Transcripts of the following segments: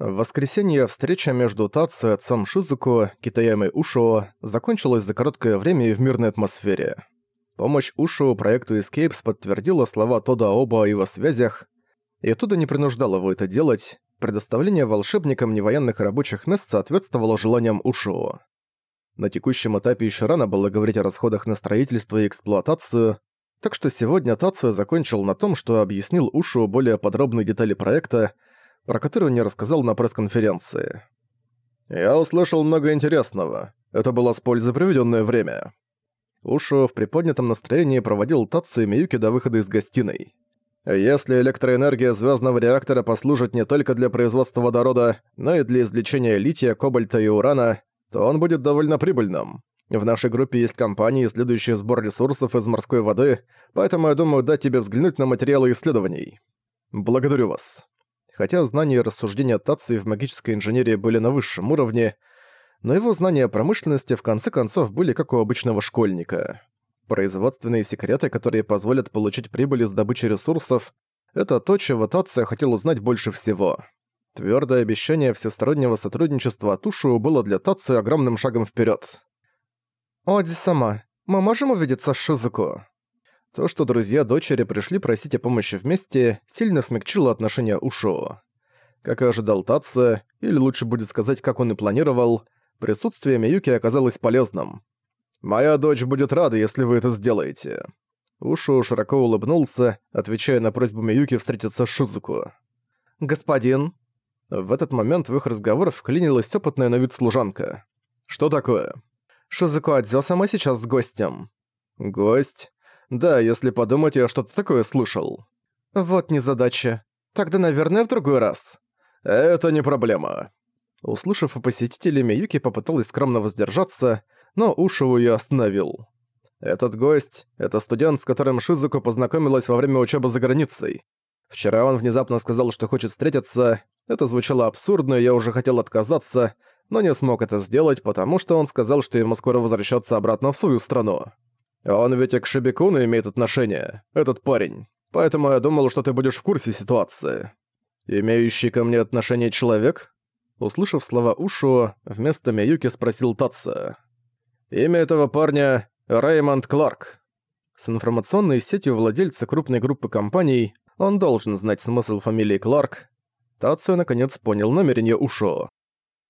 В воскресенье встреча между Тацу и отцом Шизуку, Китаями Ушо, закончилась за короткое время и в мирной атмосфере. Помощь Ушо проекту Escapes подтвердила слова Тода Оба о его связях, и оттуда не принуждал его это делать, предоставление волшебникам невоенных рабочих мест соответствовало желаниям Ушо. На текущем этапе еще рано было говорить о расходах на строительство и эксплуатацию, так что сегодня Тацию закончил на том, что объяснил Ушу более подробные детали проекта, про который он не рассказал на пресс-конференции. «Я услышал много интересного. Это было с пользой проведенное время». Ушу в приподнятом настроении проводил Тацию и Миюки до выхода из гостиной. «Если электроэнергия звездного реактора послужит не только для производства водорода, но и для извлечения лития, кобальта и урана, то он будет довольно прибыльным. В нашей группе есть компании, исследующие сбор ресурсов из морской воды, поэтому я думаю дать тебе взглянуть на материалы исследований. Благодарю вас. Хотя знания и рассуждения Тации в магической инженерии были на высшем уровне, но его знания промышленности в конце концов были как у обычного школьника. Производственные секреты, которые позволят получить прибыль из добычи ресурсов, это то, чего Тация хотел узнать больше всего. Твердое обещание всестороннего сотрудничества Тушу было для Тации огромным шагом вперед. «Оди сама, мы можем увидеться с Шизуко?» То, что друзья дочери пришли просить о помощи вместе, сильно смягчило отношение Ушо. Как и ожидал Татсо, или лучше будет сказать, как он и планировал, присутствие Миюки оказалось полезным. «Моя дочь будет рада, если вы это сделаете». Ушо широко улыбнулся, отвечая на просьбу Миюки встретиться с Шизуко. «Господин». В этот момент в их разговор вклинилась опытная на вид служанка. «Что такое?» Шизуко Адзё-сама сейчас с гостем». «Гость? Да, если подумать, я что-то такое слышал». «Вот незадача. Тогда, наверное, в другой раз». «Это не проблема». Услышав о посетителе, Миюки попыталась скромно воздержаться, но Ушиу её остановил. «Этот гость — это студент, с которым Шизуко познакомилась во время учебы за границей. Вчера он внезапно сказал, что хочет встретиться. Это звучало абсурдно, и я уже хотел отказаться, но не смог это сделать, потому что он сказал, что ему скоро возвращаться обратно в свою страну. Он ведь и к Шибикуну имеет отношение, этот парень. Поэтому я думал, что ты будешь в курсе ситуации. Имеющий ко мне отношение человек? Услышав слова Ушу, вместо Миюки спросил Татса. Имя этого парня — Раймонд Кларк. С информационной сетью владельца крупной группы компаний он должен знать смысл фамилии Кларк. Тацию наконец понял намерение Ушо.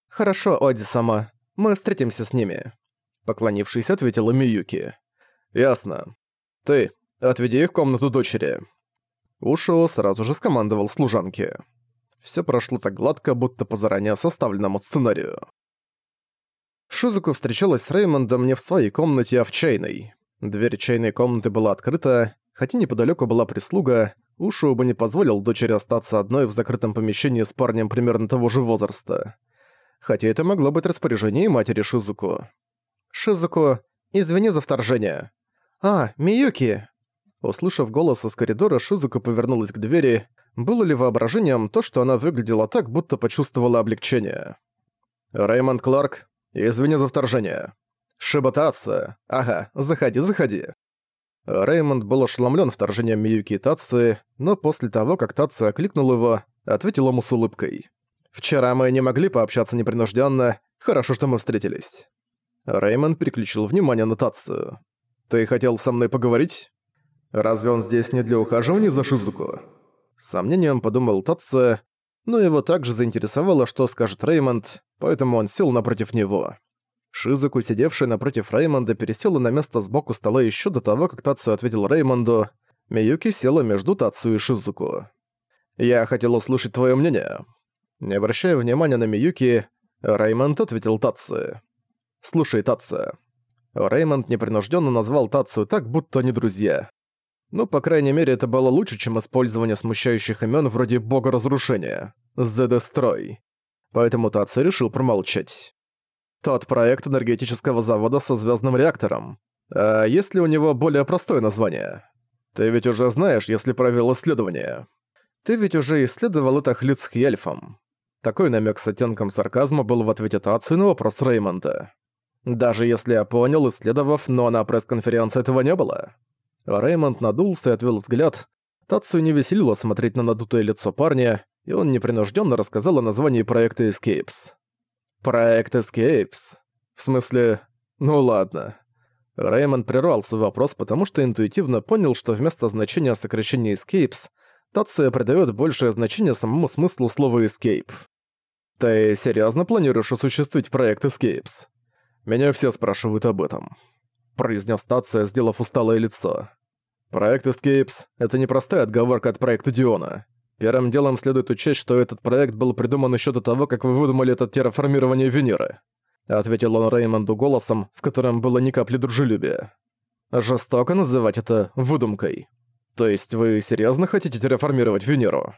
«Хорошо, Оди-сама. Мы встретимся с ними», — поклонившись, ответила Миюки. «Ясно. Ты, отведи их в комнату дочери». Ушио сразу же скомандовал служанке. Всё прошло так гладко, будто по заранее составленному сценарию. Шизуку встречалась с Реймондом не в своей комнате, а в чайной. Дверь чайной комнаты была открыта, хотя неподалёку была прислуга, Ушио бы не позволил дочери остаться одной в закрытом помещении с парнем примерно того же возраста хотя это могло быть распоряжение матери Шизуку. «Шизуку, извини за вторжение». «А, Миюки!» Услышав голос из коридора, Шизуку повернулась к двери. Было ли воображением то, что она выглядела так, будто почувствовала облегчение? «Рэймонд Кларк, извини за вторжение». «Шиба Ага, заходи, заходи». Рэймонд был ошеломлен вторжением Миюки и Татсы, но после того, как Татсы окликнул его, ответил ему с улыбкой. Вчера мы не могли пообщаться непринужденно. Хорошо, что мы встретились». Реймонд переключил внимание на Тацию. «Ты хотел со мной поговорить? Разве он здесь не для ухаживания за Шизуку?» С сомнением подумал Тация, но его также заинтересовало, что скажет Реймонд, поэтому он сел напротив него. Шизуку, сидевшая напротив Реймонда, пересела на место сбоку стола еще до того, как Тацию ответил Реймонду. Миюки села между Тацию и Шизуку. «Я хотел услышать твое мнение». Не обращая внимания на Миюки, Раймонд ответил Татсу. «Слушай, Татсу». Раймонд непринужденно назвал Татсу так, будто они друзья. Ну, по крайней мере, это было лучше, чем использование смущающих имен вроде бога разрушения. The Destroy. Поэтому Татсу решил промолчать. Тот проект энергетического завода со звездным реактором. А есть ли у него более простое название? Ты ведь уже знаешь, если провел исследование. Ты ведь уже исследовал это Хлиц с Хьельфом. Такой намек с оттенком сарказма был в ответе Тацию на вопрос Реймонда. «Даже если я понял, исследовав, но на пресс-конференции этого не было». Реймонд надулся и отвел взгляд. Тацию не веселило смотреть на надутое лицо парня, и он непринужденно рассказал о названии проекта Escapes. Проект Escapes? В смысле... Ну ладно. Реймонд прервал свой вопрос, потому что интуитивно понял, что вместо значения сокращения Escapes Тация придает большее значение самому смыслу слова «escape». Ты серьезно планируешь осуществить проект Escapes? Меня все спрашивают об этом. Произнес Тация, сделав усталое лицо. Проект Escapes — это непростая отговорка от проекта Диона. Первым делом следует учесть, что этот проект был придуман еще до того, как вы выдумали это терраформирование Венеры. Ответил он Реймонду голосом, в котором было ни капли дружелюбия. Жестоко называть это выдумкой. То есть вы серьезно хотите терраформировать Венеру?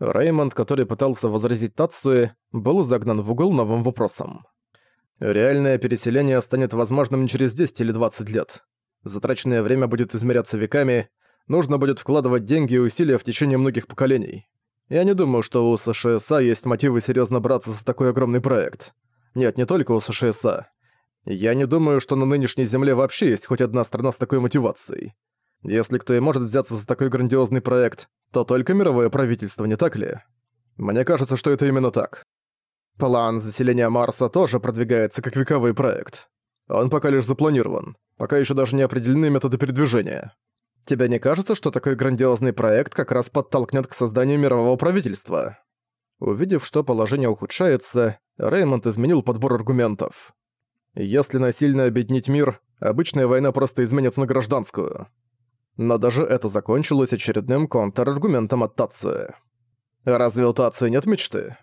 Реймонд, который пытался возразить Тацуе, был загнан в угол новым вопросом. Реальное переселение станет возможным через 10 или 20 лет. Затраченное время будет измеряться веками, нужно будет вкладывать деньги и усилия в течение многих поколений. Я не думаю, что у США есть мотивы серьезно браться за такой огромный проект. Нет, не только у США. Я не думаю, что на нынешней Земле вообще есть хоть одна страна с такой мотивацией. Если кто и может взяться за такой грандиозный проект, то только мировое правительство, не так ли? Мне кажется, что это именно так. План заселения Марса тоже продвигается как вековой проект. Он пока лишь запланирован, пока еще даже не определены методы передвижения. Тебе не кажется, что такой грандиозный проект как раз подтолкнет к созданию мирового правительства? Увидев, что положение ухудшается, Реймонд изменил подбор аргументов. Если насильно объединить мир, обычная война просто изменится на гражданскую. Но даже это закончилось очередным контраргументом от Тации. Разве у Тации нет мечты?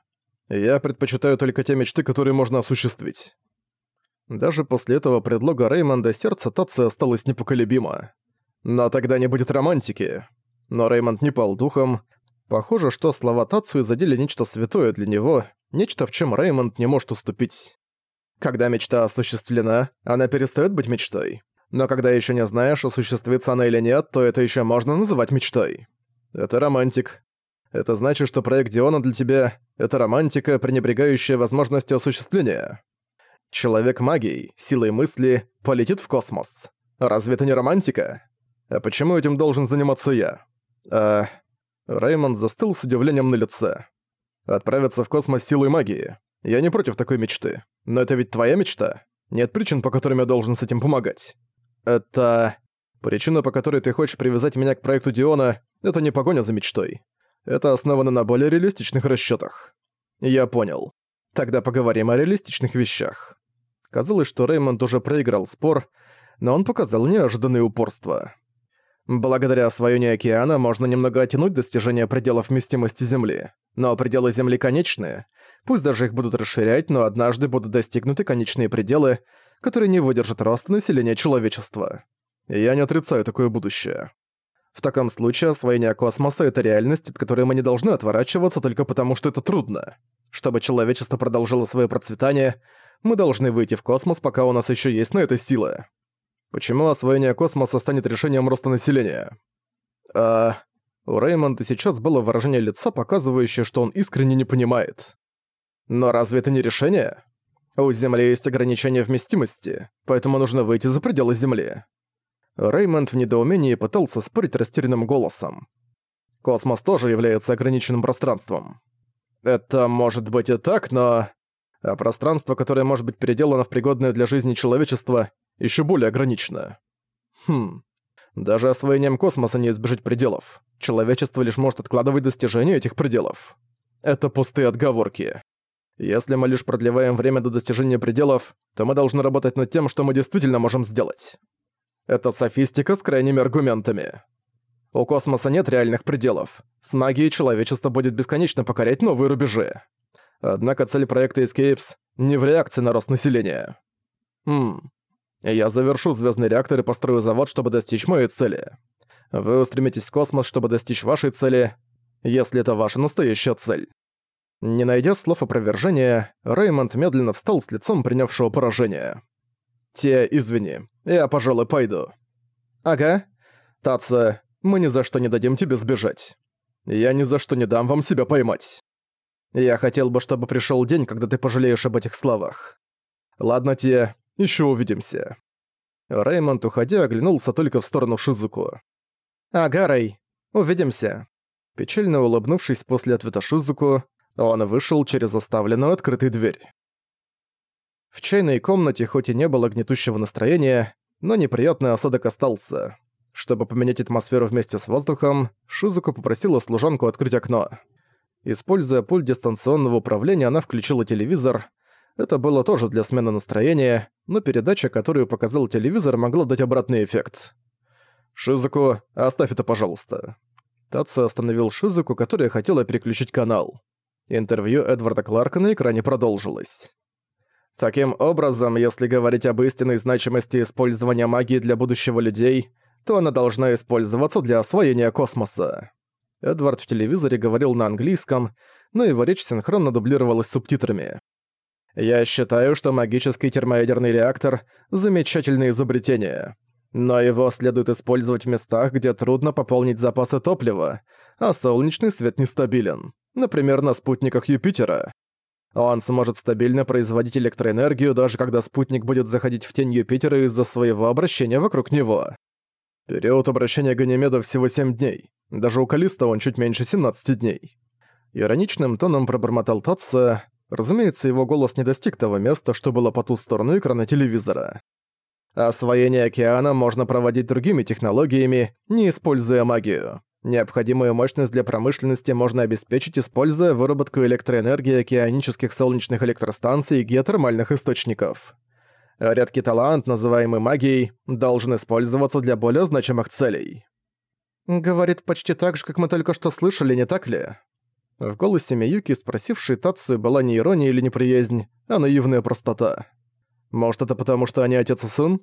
Я предпочитаю только те мечты, которые можно осуществить. Даже после этого предлога Реймонда сердце Тации осталось непоколебимо. Но тогда не будет романтики. Но Реймонд не пал духом. Похоже, что слова Тацию задели нечто святое для него, нечто, в чем Реймонд не может уступить. Когда мечта осуществлена, она перестает быть мечтой. Но когда еще не знаешь, осуществится она или нет, то это еще можно называть мечтой. Это романтик. Это значит, что проект Диона для тебя — это романтика, пренебрегающая возможностью осуществления. Человек магией, силой мысли, полетит в космос. Разве это не романтика? А почему этим должен заниматься я? А... Реймонд застыл с удивлением на лице. Отправиться в космос силой магии. Я не против такой мечты. Но это ведь твоя мечта. Нет причин, по которым я должен с этим помогать. Это... Причина, по которой ты хочешь привязать меня к проекту Диона, это не погоня за мечтой. Это основано на более реалистичных расчётах. Я понял. Тогда поговорим о реалистичных вещах. Казалось, что Реймонд уже проиграл спор, но он показал неожиданное упорство. Благодаря освоению океана можно немного оттянуть достижение пределов вместимости Земли. Но пределы Земли конечны. Пусть даже их будут расширять, но однажды будут достигнуты конечные пределы, который не выдержит роста населения человечества. Я не отрицаю такое будущее. В таком случае освоение космоса — это реальность, от которой мы не должны отворачиваться только потому, что это трудно. Чтобы человечество продолжило свое процветание, мы должны выйти в космос, пока у нас еще есть на это силы. Почему освоение космоса станет решением роста населения? А... У Реймонда сейчас было выражение лица, показывающее, что он искренне не понимает. Но разве это не решение? У Земли есть ограничение вместимости, поэтому нужно выйти за пределы Земли. Реймонд в недоумении пытался спорить растерянным голосом. Космос тоже является ограниченным пространством. Это может быть и так, но... А пространство, которое может быть переделано в пригодное для жизни человечество, еще более ограничено. Хм. Даже освоением космоса не избежать пределов. Человечество лишь может откладывать достижения этих пределов. Это пустые отговорки. Если мы лишь продлеваем время до достижения пределов, то мы должны работать над тем, что мы действительно можем сделать. Это софистика с крайними аргументами. У космоса нет реальных пределов. С магией человечество будет бесконечно покорять новые рубежи. Однако цель проекта Escapes не в реакции на рост населения. Хм. Я завершу звездный реактор и построю завод, чтобы достичь моей цели. Вы устремитесь в космос, чтобы достичь вашей цели, если это ваша настоящая цель. Не найдя слов опровержения, Реймонд медленно встал с лицом принявшего поражение. «Те, извини, я, пожалуй, пойду». «Ага. Таца, мы ни за что не дадим тебе сбежать. Я ни за что не дам вам себя поймать. Я хотел бы, чтобы пришел день, когда ты пожалеешь об этих словах. Ладно, те, еще увидимся». Реймонд, уходя, оглянулся только в сторону Шизуку. «Ага, Рэй, увидимся». Печально улыбнувшись после ответа Шизуку, он вышел через оставленную открытой дверь. В чайной комнате хоть и не было гнетущего настроения, но неприятный осадок остался. Чтобы поменять атмосферу вместе с воздухом, Шизуку попросила служанку открыть окно. Используя пульт дистанционного управления, она включила телевизор. Это было тоже для смены настроения, но передача, которую показал телевизор, могла дать обратный эффект. «Шизуку, оставь это, пожалуйста». Тацу остановил Шизуку, которая хотела переключить канал. Интервью Эдварда Кларка на экране продолжилось. Таким образом, если говорить об истинной значимости использования магии для будущего людей, то она должна использоваться для освоения космоса. Эдвард в телевизоре говорил на английском, но его речь синхронно дублировалась субтитрами. «Я считаю, что магический термоядерный реактор – замечательное изобретение. Но его следует использовать в местах, где трудно пополнить запасы топлива, а солнечный свет нестабилен, например, на спутниках Юпитера. Он сможет стабильно производить электроэнергию, даже когда спутник будет заходить в тень Юпитера из-за своего обращения вокруг него. Период обращения Ганимеда всего 7 дней. Даже у Калиста он чуть меньше 17 дней. Ироничным тоном пробормотал Татса. Разумеется, его голос не достиг того места, что было по ту сторону экрана телевизора. Освоение океана можно проводить другими технологиями, не используя магию. Необходимую мощность для промышленности можно обеспечить, используя выработку электроэнергии океанических солнечных электростанций и геотермальных источников. Редкий талант, называемый магией, должен использоваться для более значимых целей. Говорит почти так же, как мы только что слышали, не так ли? В голосе Миюки, спросившей Тацию, была не ирония или неприязнь, а наивная простота. Может, это потому, что они отец и сын?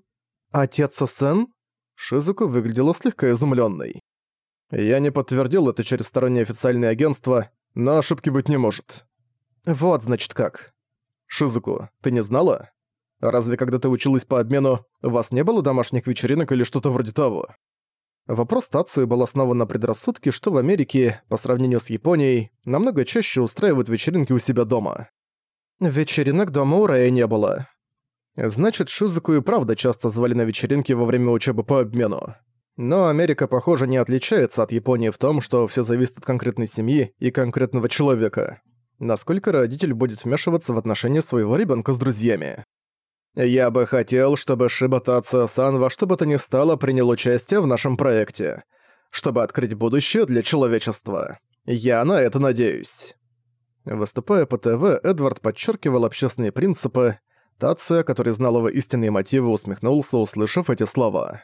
Отец и сын? Шизуку выглядела слегка изумленной. Я не подтвердил это через стороннее официальное агентство, но ошибки быть не может. Вот, значит, как. Шизуку, ты не знала? Разве когда ты училась по обмену, у вас не было домашних вечеринок или что-то вроде того? Вопрос Тации был основан на предрассудке, что в Америке, по сравнению с Японией, намного чаще устраивают вечеринки у себя дома. Вечеринок дома у Рэя не было. Значит, Шизуку и правда часто звали на вечеринки во время учебы по обмену. Но Америка, похоже, не отличается от Японии в том, что все зависит от конкретной семьи и конкретного человека. Насколько родитель будет вмешиваться в отношения своего ребенка с друзьями. Я бы хотел, чтобы Шибатацу-сан во что бы то ни стало принял участие в нашем проекте, чтобы открыть будущее для человечества. Я на это надеюсь. Выступая по ТВ, Эдвард подчеркивал общественные принципы. Тация, который знал его истинные мотивы, усмехнулся, услышав эти слова.